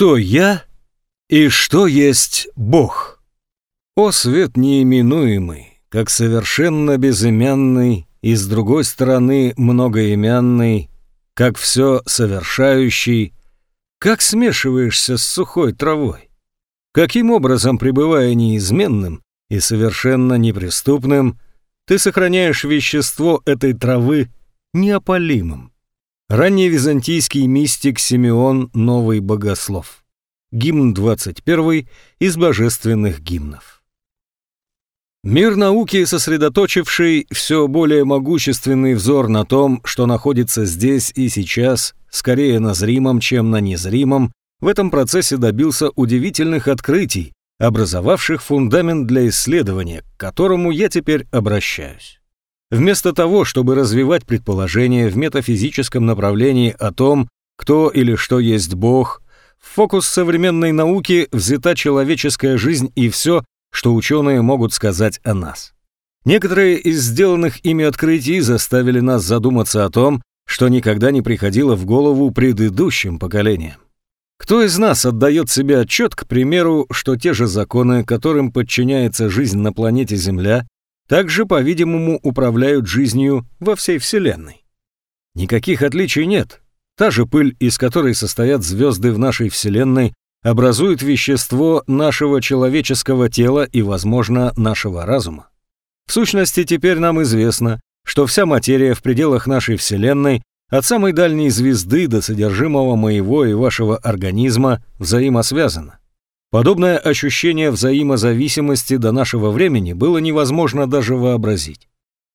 Кто я и что есть Бог? О свет неименуемый, как совершенно безымянный и с другой стороны многоимянный, как все совершающий, как смешиваешься с сухой травой? Каким образом, пребывая неизменным и совершенно неприступным, ты сохраняешь вещество этой травы неопалимым? Ранний византийский мистик Симеон Новый Богослов. Гимн 21 из божественных гимнов. Мир науки, сосредоточивший все более могущественный взор на том, что находится здесь и сейчас, скорее на зримом, чем на незримом, в этом процессе добился удивительных открытий, образовавших фундамент для исследования, к которому я теперь обращаюсь. Вместо того, чтобы развивать предположения в метафизическом направлении о том, кто или что есть Бог, в фокус современной науки взята человеческая жизнь и все, что ученые могут сказать о нас. Некоторые из сделанных ими открытий заставили нас задуматься о том, что никогда не приходило в голову предыдущим поколениям. Кто из нас отдает себе отчет, к примеру, что те же законы, которым подчиняется жизнь на планете Земля, также, по-видимому, управляют жизнью во всей Вселенной. Никаких отличий нет. Та же пыль, из которой состоят звезды в нашей Вселенной, образует вещество нашего человеческого тела и, возможно, нашего разума. В сущности, теперь нам известно, что вся материя в пределах нашей Вселенной, от самой дальней звезды до содержимого моего и вашего организма, взаимосвязана. Подобное ощущение взаимозависимости до нашего времени было невозможно даже вообразить.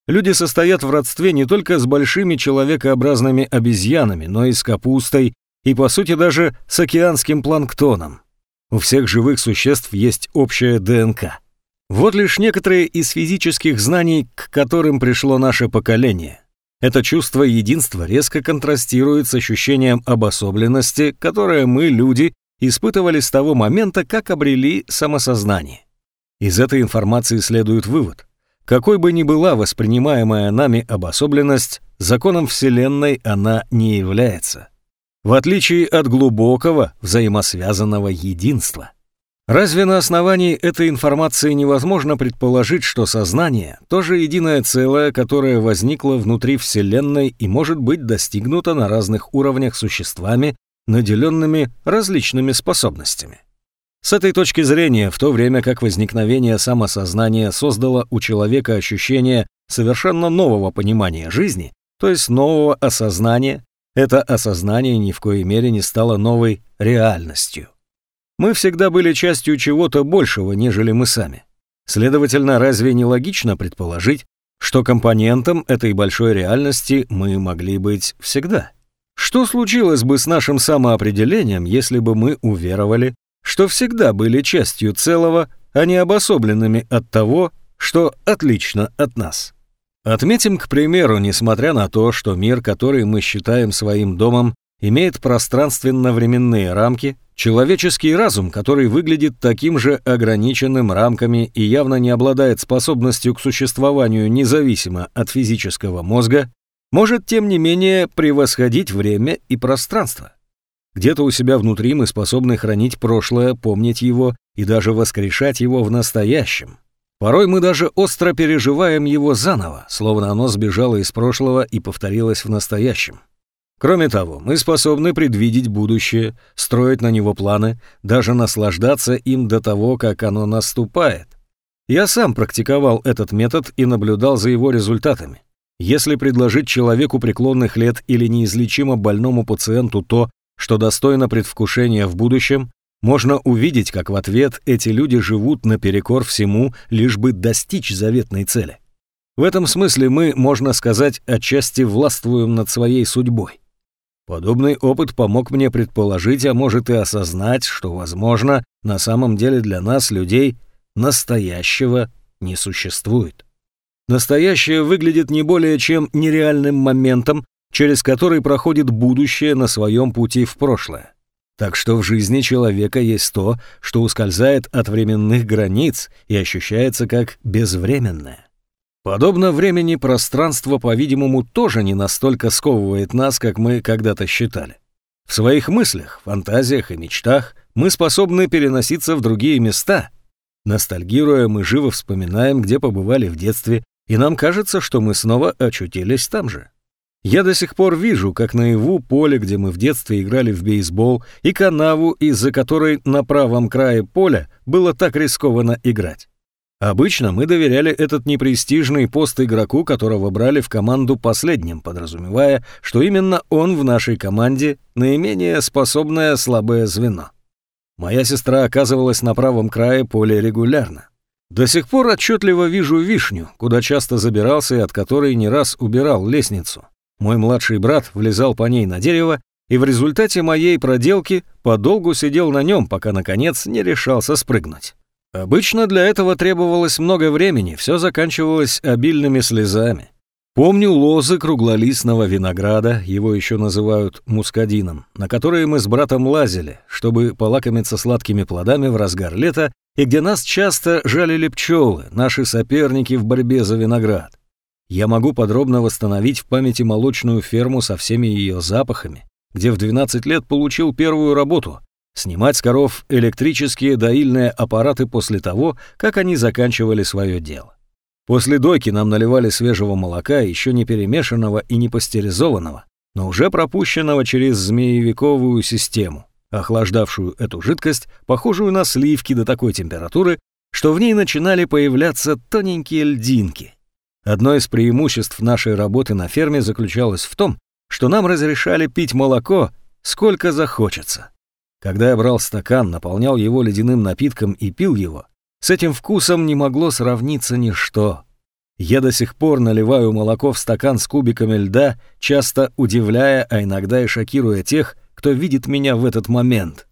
Люди состоят в родстве не только с большими человекообразными обезьянами, но и с капустой, и по сути даже с океанским планктоном. У всех живых существ есть общая ДНК. Вот лишь некоторые из физических знаний, к которым пришло наше поколение. Это чувство единства резко контрастирует с ощущением обособленности, которое мы, люди, испытывали с того момента, как обрели самосознание. Из этой информации следует вывод. Какой бы ни была воспринимаемая нами обособленность, законом Вселенной она не является. В отличие от глубокого взаимосвязанного единства. Разве на основании этой информации невозможно предположить, что сознание – тоже единое целое, которое возникло внутри Вселенной и может быть достигнуто на разных уровнях существами, наделенными различными способностями. С этой точки зрения, в то время как возникновение самосознания создало у человека ощущение совершенно нового понимания жизни, то есть нового осознания, это осознание ни в коей мере не стало новой реальностью. Мы всегда были частью чего-то большего, нежели мы сами. Следовательно, разве не логично предположить, что компонентом этой большой реальности мы могли быть всегда? Что случилось бы с нашим самоопределением, если бы мы уверовали, что всегда были частью целого, а не обособленными от того, что отлично от нас? Отметим, к примеру, несмотря на то, что мир, который мы считаем своим домом, имеет пространственно-временные рамки, человеческий разум, который выглядит таким же ограниченным рамками и явно не обладает способностью к существованию независимо от физического мозга, может, тем не менее, превосходить время и пространство. Где-то у себя внутри мы способны хранить прошлое, помнить его и даже воскрешать его в настоящем. Порой мы даже остро переживаем его заново, словно оно сбежало из прошлого и повторилось в настоящем. Кроме того, мы способны предвидеть будущее, строить на него планы, даже наслаждаться им до того, как оно наступает. Я сам практиковал этот метод и наблюдал за его результатами. Если предложить человеку преклонных лет или неизлечимо больному пациенту то, что достойно предвкушения в будущем, можно увидеть, как в ответ эти люди живут наперекор всему, лишь бы достичь заветной цели. В этом смысле мы, можно сказать, отчасти властвуем над своей судьбой. Подобный опыт помог мне предположить, а может и осознать, что, возможно, на самом деле для нас, людей, настоящего не существует. Настоящее выглядит не более чем нереальным моментом, через который проходит будущее на своем пути в прошлое. Так что в жизни человека есть то, что ускользает от временных границ и ощущается как безвременное. Подобно времени пространство, по-видимому, тоже не настолько сковывает нас, как мы когда-то считали. В своих мыслях, фантазиях и мечтах мы способны переноситься в другие места. Ностальгируя, мы живо вспоминаем, где побывали в детстве, и нам кажется, что мы снова очутились там же. Я до сих пор вижу, как наяву поле, где мы в детстве играли в бейсбол, и канаву, из-за которой на правом крае поля было так рискованно играть. Обычно мы доверяли этот непрестижный пост игроку, которого брали в команду последним, подразумевая, что именно он в нашей команде наименее способное слабое звено. Моя сестра оказывалась на правом крае поля регулярно. До сих пор отчетливо вижу вишню, куда часто забирался и от которой не раз убирал лестницу. Мой младший брат влезал по ней на дерево, и в результате моей проделки подолгу сидел на нем, пока, наконец, не решался спрыгнуть. Обычно для этого требовалось много времени, все заканчивалось обильными слезами. Помню лозы круглолистного винограда, его еще называют мускадином, на которые мы с братом лазили, чтобы полакомиться сладкими плодами в разгар лета, и где нас часто жалили пчелы, наши соперники в борьбе за виноград. Я могу подробно восстановить в памяти молочную ферму со всеми ее запахами, где в 12 лет получил первую работу – снимать с коров электрические доильные аппараты после того, как они заканчивали свое дело. После дойки нам наливали свежего молока, еще не перемешанного и не пастеризованного, но уже пропущенного через змеевиковую систему, охлаждавшую эту жидкость, похожую на сливки до такой температуры, что в ней начинали появляться тоненькие льдинки. Одно из преимуществ нашей работы на ферме заключалось в том, что нам разрешали пить молоко сколько захочется. Когда я брал стакан, наполнял его ледяным напитком и пил его, с этим вкусом не могло сравниться ничто. Я до сих пор наливаю молоко в стакан с кубиками льда, часто удивляя, а иногда и шокируя тех, кто видит меня в этот момент.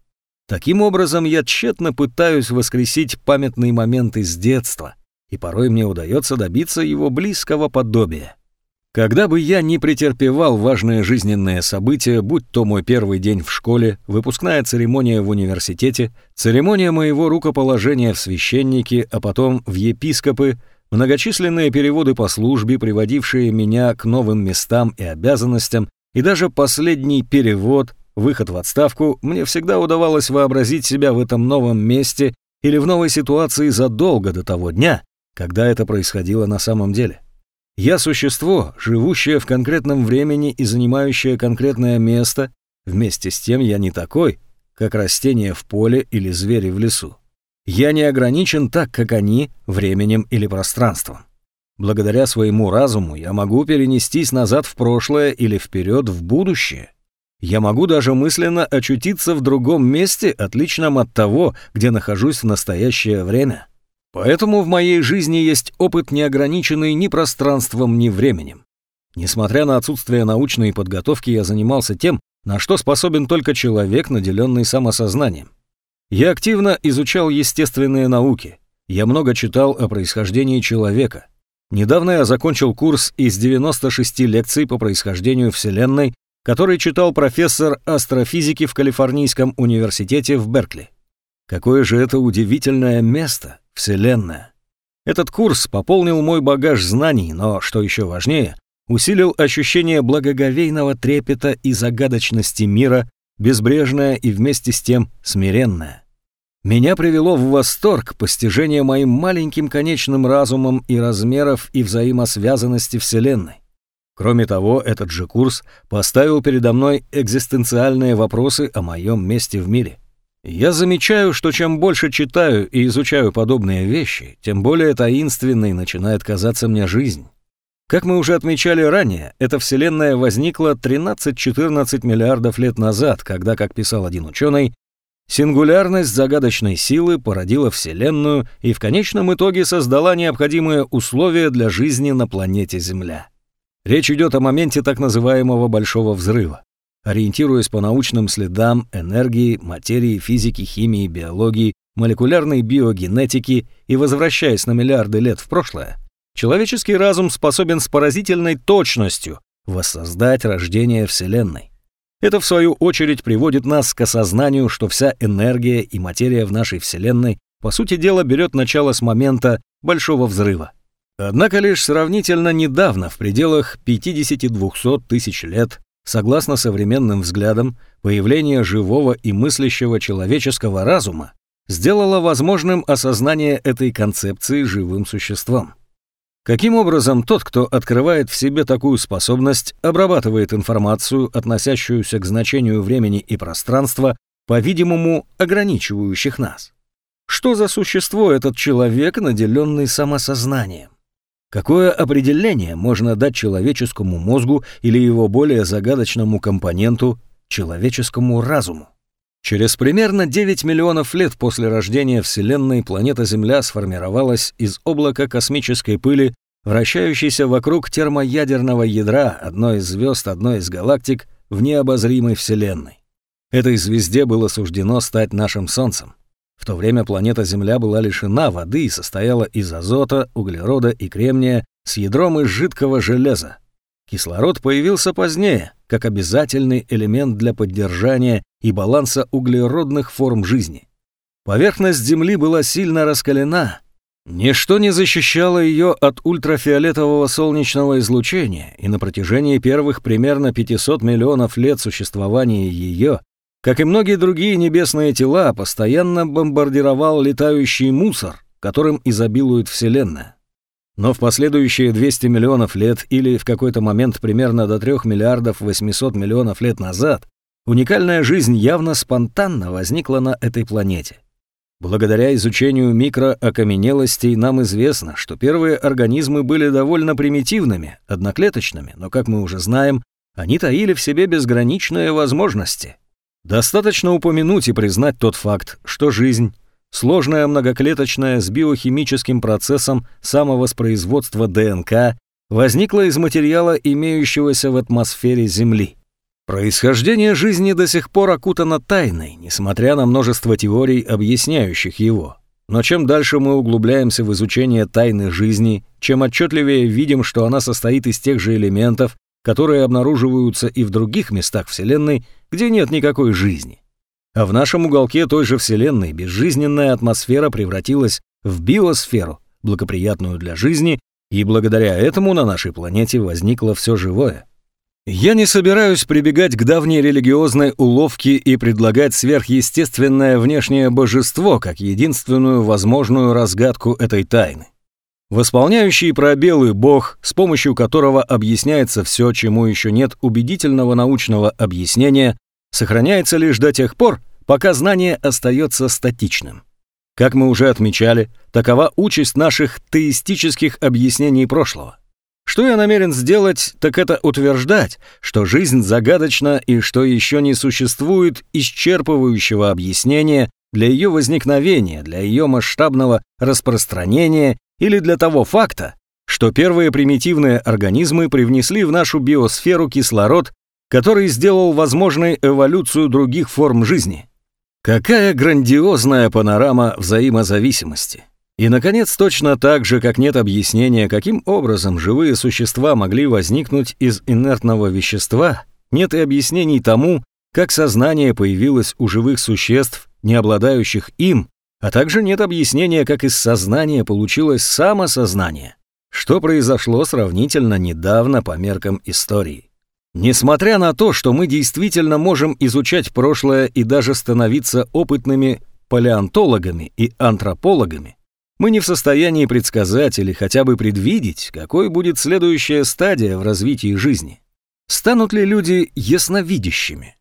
Таким образом, я тщетно пытаюсь воскресить памятные моменты с детства — и порой мне удается добиться его близкого подобия. Когда бы я не претерпевал важные жизненные события, будь то мой первый день в школе, выпускная церемония в университете, церемония моего рукоположения в священники, а потом в епископы, многочисленные переводы по службе, приводившие меня к новым местам и обязанностям, и даже последний перевод, выход в отставку, мне всегда удавалось вообразить себя в этом новом месте или в новой ситуации задолго до того дня, когда это происходило на самом деле. Я существо, живущее в конкретном времени и занимающее конкретное место, вместе с тем я не такой, как растение в поле или звери в лесу. Я не ограничен так, как они, временем или пространством. Благодаря своему разуму я могу перенестись назад в прошлое или вперед в будущее. Я могу даже мысленно очутиться в другом месте, отличном от того, где нахожусь в настоящее время. Поэтому в моей жизни есть опыт, не ограниченный ни пространством, ни временем. Несмотря на отсутствие научной подготовки, я занимался тем, на что способен только человек, наделенный самосознанием. Я активно изучал естественные науки. Я много читал о происхождении человека. Недавно я закончил курс из 96 лекций по происхождению Вселенной, который читал профессор астрофизики в Калифорнийском университете в Беркли. Какое же это удивительное место! Вселенная. Этот курс пополнил мой багаж знаний, но, что еще важнее, усилил ощущение благоговейного трепета и загадочности мира, безбрежное и вместе с тем смиренное. Меня привело в восторг постижение моим маленьким конечным разумом и размеров и взаимосвязанности Вселенной. Кроме того, этот же курс поставил передо мной экзистенциальные вопросы о моем месте в мире. Я замечаю, что чем больше читаю и изучаю подобные вещи, тем более таинственной начинает казаться мне жизнь. Как мы уже отмечали ранее, эта Вселенная возникла 13-14 миллиардов лет назад, когда, как писал один ученый, сингулярность загадочной силы породила Вселенную и в конечном итоге создала необходимые условия для жизни на планете Земля. Речь идет о моменте так называемого Большого Взрыва. Ориентируясь по научным следам энергии, материи, физики, химии, биологии, молекулярной биогенетики и возвращаясь на миллиарды лет в прошлое, человеческий разум способен с поразительной точностью воссоздать рождение Вселенной. Это, в свою очередь, приводит нас к осознанию, что вся энергия и материя в нашей Вселенной, по сути дела, берет начало с момента Большого Взрыва. Однако лишь сравнительно недавно, в пределах 50-200 тысяч лет, Согласно современным взглядам, появление живого и мыслящего человеческого разума сделало возможным осознание этой концепции живым существом. Каким образом тот, кто открывает в себе такую способность, обрабатывает информацию, относящуюся к значению времени и пространства, по-видимому, ограничивающих нас? Что за существо этот человек, наделенный самосознанием? Какое определение можно дать человеческому мозгу или его более загадочному компоненту – человеческому разуму? Через примерно 9 миллионов лет после рождения Вселенной планета Земля сформировалась из облака космической пыли, вращающейся вокруг термоядерного ядра одной из звезд одной из галактик в необозримой Вселенной. Этой звезде было суждено стать нашим Солнцем. В то время планета Земля была лишена воды и состояла из азота, углерода и кремния с ядром из жидкого железа. Кислород появился позднее, как обязательный элемент для поддержания и баланса углеродных форм жизни. Поверхность Земли была сильно раскалена. Ничто не защищало ее от ультрафиолетового солнечного излучения, и на протяжении первых примерно 500 миллионов лет существования ее как и многие другие небесные тела, постоянно бомбардировал летающий мусор, которым изобилует Вселенная. Но в последующие 200 миллионов лет или в какой-то момент примерно до 3 миллиардов 800 миллионов лет назад уникальная жизнь явно спонтанно возникла на этой планете. Благодаря изучению микроокаменелостей нам известно, что первые организмы были довольно примитивными, одноклеточными, но, как мы уже знаем, они таили в себе безграничные возможности – Достаточно упомянуть и признать тот факт, что жизнь, сложная многоклеточная с биохимическим процессом самовоспроизводства ДНК, возникла из материала, имеющегося в атмосфере Земли. Происхождение жизни до сих пор окутано тайной, несмотря на множество теорий, объясняющих его. Но чем дальше мы углубляемся в изучение тайны жизни, чем отчетливее видим, что она состоит из тех же элементов, которые обнаруживаются и в других местах Вселенной, где нет никакой жизни. А в нашем уголке той же Вселенной безжизненная атмосфера превратилась в биосферу, благоприятную для жизни, и благодаря этому на нашей планете возникло все живое. Я не собираюсь прибегать к давней религиозной уловке и предлагать сверхъестественное внешнее божество как единственную возможную разгадку этой тайны. Восполняющий пробелы Бог, с помощью которого объясняется все, чему еще нет убедительного научного объяснения, сохраняется лишь до тех пор, пока знание остается статичным. Как мы уже отмечали, такова участь наших теистических объяснений прошлого. Что я намерен сделать, так это утверждать, что жизнь загадочна и что еще не существует исчерпывающего объяснения для ее возникновения, для ее масштабного распространения или для того факта, что первые примитивные организмы привнесли в нашу биосферу кислород, который сделал возможной эволюцию других форм жизни. Какая грандиозная панорама взаимозависимости. И, наконец, точно так же, как нет объяснения, каким образом живые существа могли возникнуть из инертного вещества, нет и объяснений тому, как сознание появилось у живых существ, не обладающих им, а также нет объяснения, как из сознания получилось самосознание, что произошло сравнительно недавно по меркам истории. Несмотря на то, что мы действительно можем изучать прошлое и даже становиться опытными палеонтологами и антропологами, мы не в состоянии предсказать или хотя бы предвидеть, какой будет следующая стадия в развитии жизни. Станут ли люди ясновидящими?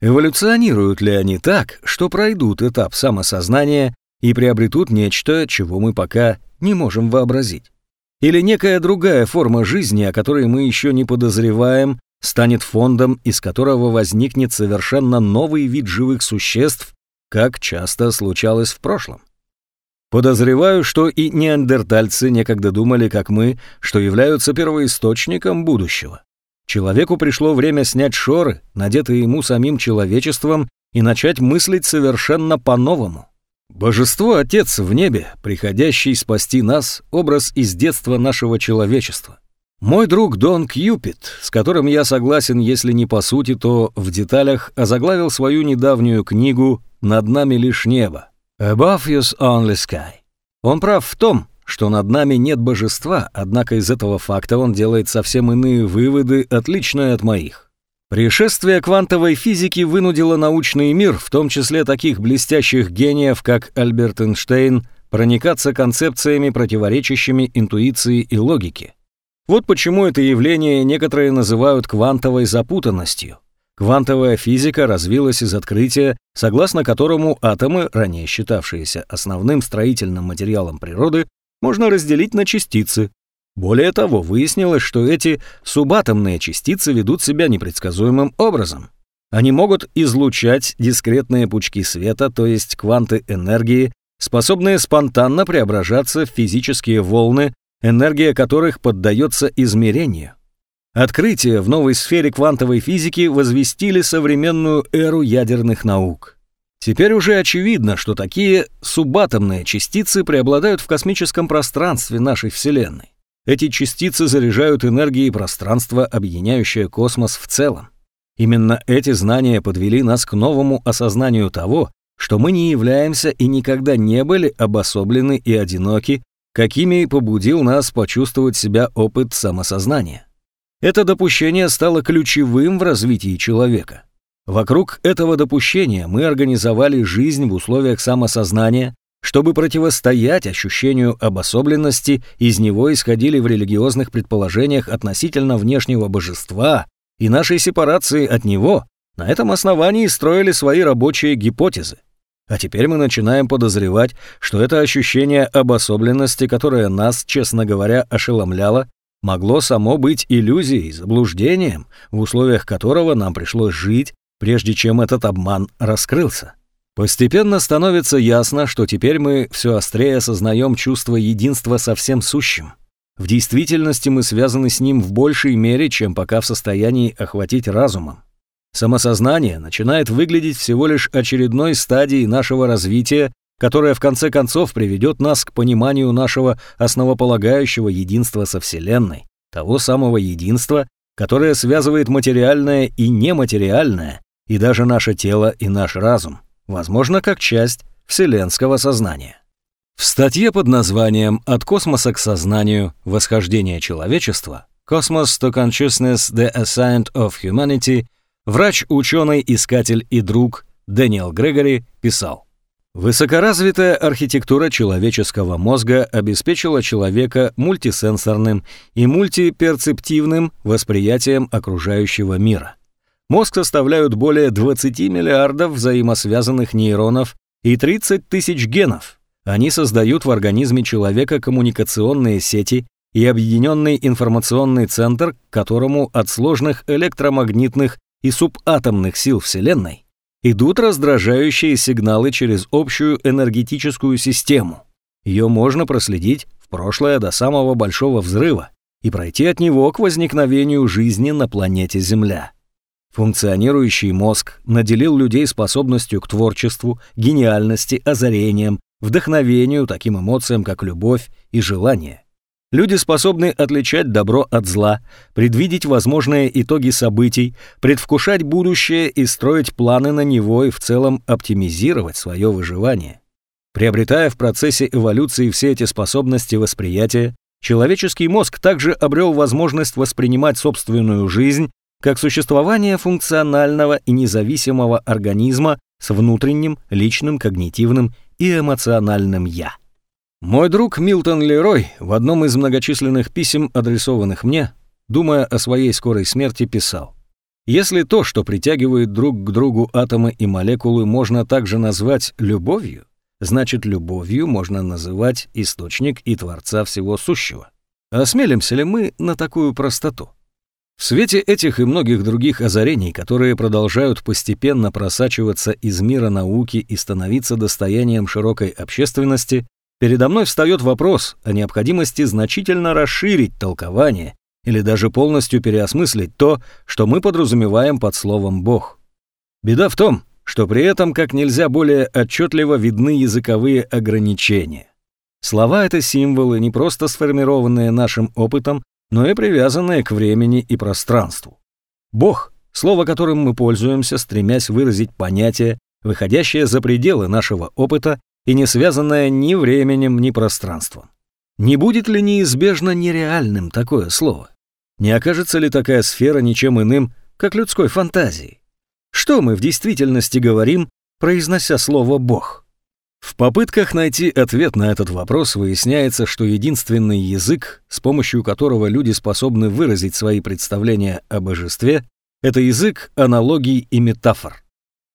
Эволюционируют ли они так, что пройдут этап самосознания и приобретут нечто, чего мы пока не можем вообразить. Или некая другая форма жизни, о которой мы еще не подозреваем, станет фондом, из которого возникнет совершенно новый вид живых существ, как часто случалось в прошлом. Подозреваю, что и неандертальцы некогда думали, как мы, что являются первоисточником будущего. Человеку пришло время снять шоры, надетые ему самим человечеством, и начать мыслить совершенно по-новому. Божество Отец в небе, приходящий спасти нас, образ из детства нашего человечества. Мой друг Дон Кьюпит, с которым я согласен, если не по сути, то в деталях, озаглавил свою недавнюю книгу «Над нами лишь небо» «Above us only sky». Он прав в том, что над нами нет божества, однако из этого факта он делает совсем иные выводы, отличные от моих. Пришествие квантовой физики вынудило научный мир, в том числе таких блестящих гениев, как Альберт Эйнштейн, проникаться концепциями, противоречащими интуиции и логике. Вот почему это явление некоторые называют квантовой запутанностью. Квантовая физика развилась из открытия, согласно которому атомы, ранее считавшиеся основным строительным материалом природы, можно разделить на частицы. Более того, выяснилось, что эти субатомные частицы ведут себя непредсказуемым образом. Они могут излучать дискретные пучки света, то есть кванты энергии, способные спонтанно преображаться в физические волны, энергия которых поддается измерению. Открытия в новой сфере квантовой физики возвестили современную эру ядерных наук. Теперь уже очевидно, что такие субатомные частицы преобладают в космическом пространстве нашей Вселенной. Эти частицы заряжают энергией пространство, объединяющее космос в целом. Именно эти знания подвели нас к новому осознанию того, что мы не являемся и никогда не были обособлены и одиноки, какими побудил нас почувствовать себя опыт самосознания. Это допущение стало ключевым в развитии человека. Вокруг этого допущения мы организовали жизнь в условиях самосознания, чтобы противостоять ощущению обособленности, из него исходили в религиозных предположениях относительно внешнего божества и нашей сепарации от него. На этом основании строили свои рабочие гипотезы. А теперь мы начинаем подозревать, что это ощущение обособленности, которое нас, честно говоря, ошеломляло, могло само быть иллюзией, заблуждением, в условиях которого нам пришлось жить, прежде чем этот обман раскрылся. Постепенно становится ясно, что теперь мы все острее осознаем чувство единства со всем сущим. В действительности мы связаны с ним в большей мере, чем пока в состоянии охватить разумом. Самосознание начинает выглядеть всего лишь очередной стадией нашего развития, которая в конце концов приведет нас к пониманию нашего основополагающего единства со Вселенной, того самого единства, которое связывает материальное и нематериальное, и даже наше тело и наш разум, возможно, как часть вселенского сознания. В статье под названием «От космоса к сознанию. Восхождение человечества» «Cosmos to Consciousness. The Ascent of Humanity» Врач, ученый, искатель и друг Дэниел Грегори писал, Высокоразвитая архитектура человеческого мозга обеспечила человека мультисенсорным и мультиперцептивным восприятием окружающего мира. Мозг составляют более 20 миллиардов взаимосвязанных нейронов и 30 тысяч генов. Они создают в организме человека коммуникационные сети и объединенный информационный центр, к которому от сложных электромагнитных и субатомных сил Вселенной идут раздражающие сигналы через общую энергетическую систему. Ее можно проследить в прошлое до самого большого взрыва и пройти от него к возникновению жизни на планете Земля. Функционирующий мозг наделил людей способностью к творчеству, гениальности, озарениям, вдохновению, таким эмоциям, как любовь и желание. Люди способны отличать добро от зла, предвидеть возможные итоги событий, предвкушать будущее и строить планы на него и в целом оптимизировать свое выживание. Приобретая в процессе эволюции все эти способности восприятия, человеческий мозг также обрел возможность воспринимать собственную жизнь как существование функционального и независимого организма с внутренним, личным, когнитивным и эмоциональным «я». Мой друг Милтон Лерой в одном из многочисленных писем, адресованных мне, думая о своей скорой смерти, писал «Если то, что притягивает друг к другу атомы и молекулы, можно также назвать любовью, значит, любовью можно называть источник и Творца всего сущего. Осмелимся ли мы на такую простоту?» В свете этих и многих других озарений, которые продолжают постепенно просачиваться из мира науки и становиться достоянием широкой общественности, Передо мной встает вопрос о необходимости значительно расширить толкование или даже полностью переосмыслить то, что мы подразумеваем под словом «Бог». Беда в том, что при этом как нельзя более отчетливо видны языковые ограничения. Слова — это символы, не просто сформированные нашим опытом, но и привязанные к времени и пространству. Бог — слово, которым мы пользуемся, стремясь выразить понятие, выходящее за пределы нашего опыта и не связанное ни временем, ни пространством. Не будет ли неизбежно нереальным такое слово? Не окажется ли такая сфера ничем иным, как людской фантазии. Что мы в действительности говорим, произнося слово «бог»? В попытках найти ответ на этот вопрос выясняется, что единственный язык, с помощью которого люди способны выразить свои представления о божестве, это язык аналогий и метафор.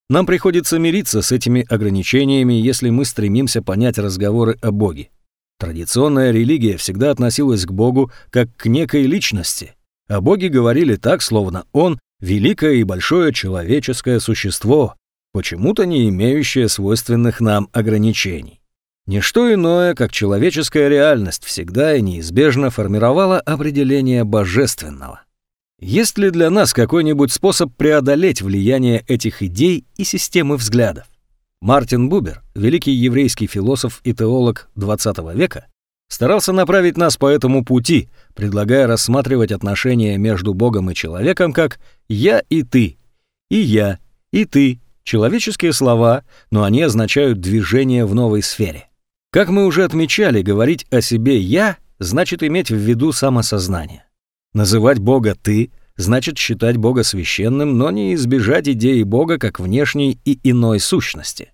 Нам приходится мириться с этими ограничениями, если мы стремимся понять разговоры о Боге. Традиционная религия всегда относилась к Богу как к некой личности, а боги говорили так, словно Он – великое и большое человеческое существо, почему-то не имеющее свойственных нам ограничений. Ничто иное, как человеческая реальность, всегда и неизбежно формировала определение божественного. Есть ли для нас какой-нибудь способ преодолеть влияние этих идей и системы взглядов? Мартин Бубер, великий еврейский философ и теолог XX века, старался направить нас по этому пути, предлагая рассматривать отношения между Богом и человеком как «я и ты», и «я», и «ты», человеческие слова, но они означают движение в новой сфере. Как мы уже отмечали, говорить о себе «я» значит иметь в виду самосознание. Называть Бога «ты» значит считать Бога священным, но не избежать идеи Бога как внешней и иной сущности.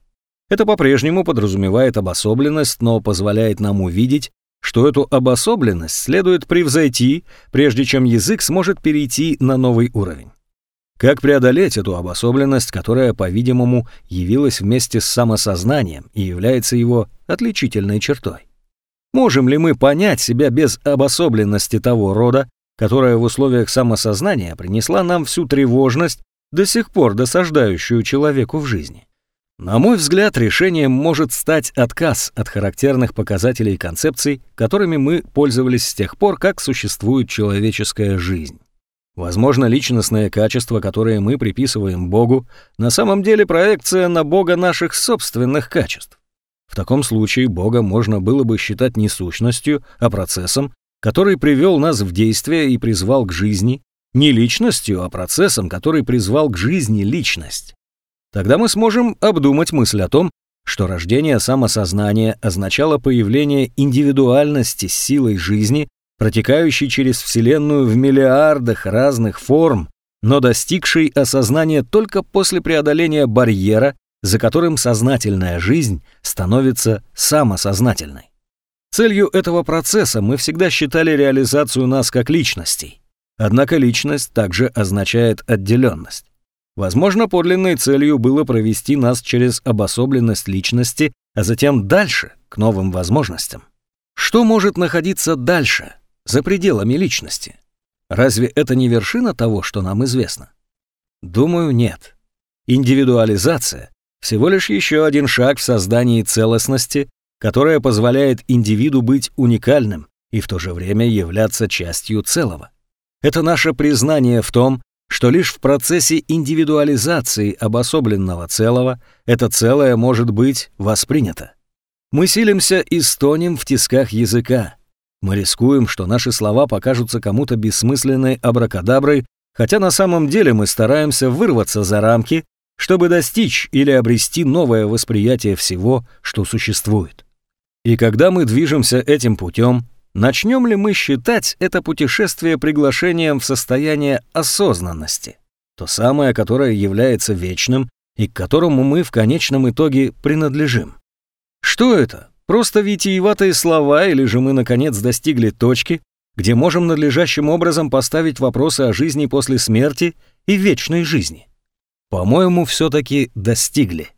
Это по-прежнему подразумевает обособленность, но позволяет нам увидеть, что эту обособленность следует превзойти, прежде чем язык сможет перейти на новый уровень. Как преодолеть эту обособленность, которая, по-видимому, явилась вместе с самосознанием и является его отличительной чертой? Можем ли мы понять себя без обособленности того рода, которая в условиях самосознания принесла нам всю тревожность, до сих пор досаждающую человеку в жизни. На мой взгляд, решением может стать отказ от характерных показателей концепций, которыми мы пользовались с тех пор, как существует человеческая жизнь. Возможно, личностные качества, которые мы приписываем Богу, на самом деле проекция на Бога наших собственных качеств. В таком случае Бога можно было бы считать не сущностью, а процессом, который привел нас в действие и призвал к жизни, не личностью, а процессом, который призвал к жизни личность. Тогда мы сможем обдумать мысль о том, что рождение самосознания означало появление индивидуальности с силой жизни, протекающей через Вселенную в миллиардах разных форм, но достигшей осознания только после преодоления барьера, за которым сознательная жизнь становится самосознательной. Целью этого процесса мы всегда считали реализацию нас как личностей. Однако личность также означает отделенность. Возможно, подлинной целью было провести нас через обособленность личности, а затем дальше, к новым возможностям. Что может находиться дальше, за пределами личности? Разве это не вершина того, что нам известно? Думаю, нет. Индивидуализация – всего лишь еще один шаг в создании целостности, которая позволяет индивиду быть уникальным и в то же время являться частью целого. Это наше признание в том, что лишь в процессе индивидуализации обособленного целого это целое может быть воспринято. Мы силимся и стонем в тисках языка. Мы рискуем, что наши слова покажутся кому-то бессмысленной абракадаброй, хотя на самом деле мы стараемся вырваться за рамки, чтобы достичь или обрести новое восприятие всего, что существует. И когда мы движемся этим путем, начнем ли мы считать это путешествие приглашением в состояние осознанности? То самое, которое является вечным и к которому мы в конечном итоге принадлежим. Что это? Просто витиеватые слова или же мы наконец достигли точки, где можем надлежащим образом поставить вопросы о жизни после смерти и вечной жизни? По-моему, все-таки достигли.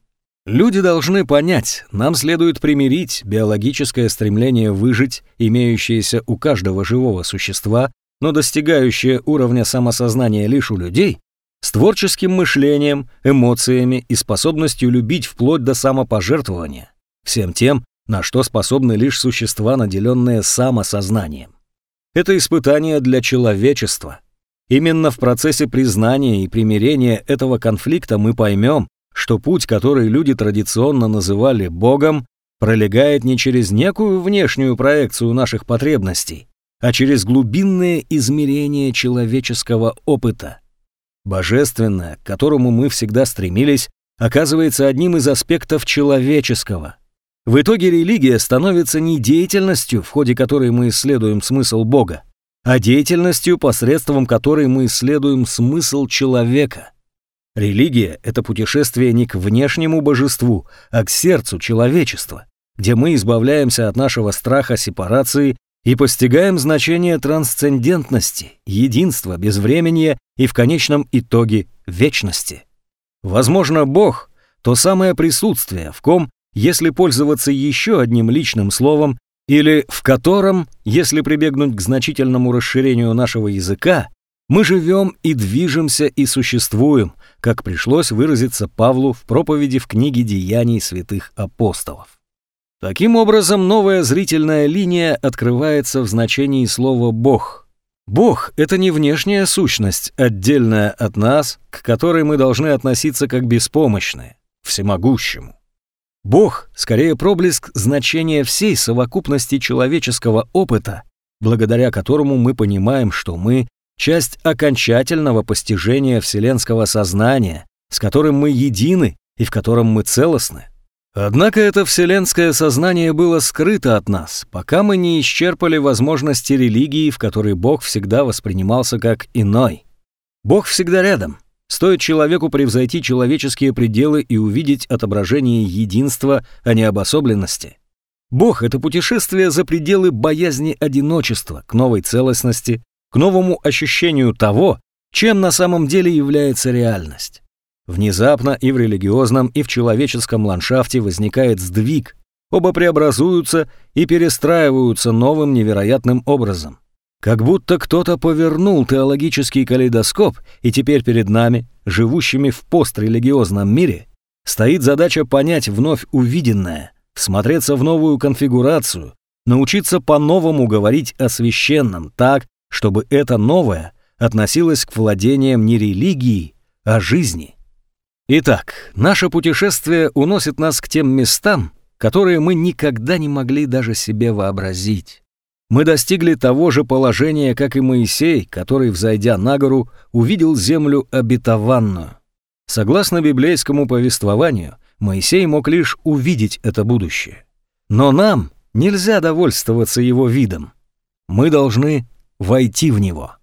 Люди должны понять, нам следует примирить биологическое стремление выжить, имеющееся у каждого живого существа, но достигающее уровня самосознания лишь у людей, с творческим мышлением, эмоциями и способностью любить вплоть до самопожертвования, всем тем, на что способны лишь существа, наделенные самосознанием. Это испытание для человечества. Именно в процессе признания и примирения этого конфликта мы поймем, что путь, который люди традиционно называли Богом, пролегает не через некую внешнюю проекцию наших потребностей, а через глубинное измерение человеческого опыта. Божественное, к которому мы всегда стремились, оказывается одним из аспектов человеческого. В итоге религия становится не деятельностью, в ходе которой мы исследуем смысл Бога, а деятельностью, посредством которой мы исследуем смысл человека. Религия — это путешествие не к внешнему божеству, а к сердцу человечества, где мы избавляемся от нашего страха сепарации и постигаем значение трансцендентности, единства, безвременья и в конечном итоге вечности. Возможно, Бог — то самое присутствие, в ком, если пользоваться еще одним личным словом, или в котором, если прибегнуть к значительному расширению нашего языка, мы живем и движемся и существуем, как пришлось выразиться Павлу в проповеди в книге «Деяний святых апостолов». Таким образом, новая зрительная линия открывается в значении слова «бог». Бог — это не внешняя сущность, отдельная от нас, к которой мы должны относиться как беспомощные, всемогущему. Бог — скорее проблеск значения всей совокупности человеческого опыта, благодаря которому мы понимаем, что мы — часть окончательного постижения вселенского сознания, с которым мы едины и в котором мы целостны. Однако это вселенское сознание было скрыто от нас, пока мы не исчерпали возможности религии, в которой Бог всегда воспринимался как иной. Бог всегда рядом, Стоит человеку превзойти человеческие пределы и увидеть отображение единства, а не обособленности. Бог — это путешествие за пределы боязни одиночества, к новой целостности, к новому ощущению того, чем на самом деле является реальность. Внезапно и в религиозном, и в человеческом ландшафте возникает сдвиг, оба преобразуются и перестраиваются новым невероятным образом. Как будто кто-то повернул теологический калейдоскоп, и теперь перед нами, живущими в пострелигиозном мире, стоит задача понять вновь увиденное, всмотреться в новую конфигурацию, научиться по-новому говорить о священном так, чтобы это новое относилось к владениям не религии, а жизни. Итак, наше путешествие уносит нас к тем местам, которые мы никогда не могли даже себе вообразить мы достигли того же положения, как и Моисей, который, взойдя на гору, увидел землю обетованную. Согласно библейскому повествованию, Моисей мог лишь увидеть это будущее. Но нам нельзя довольствоваться его видом. Мы должны войти в него.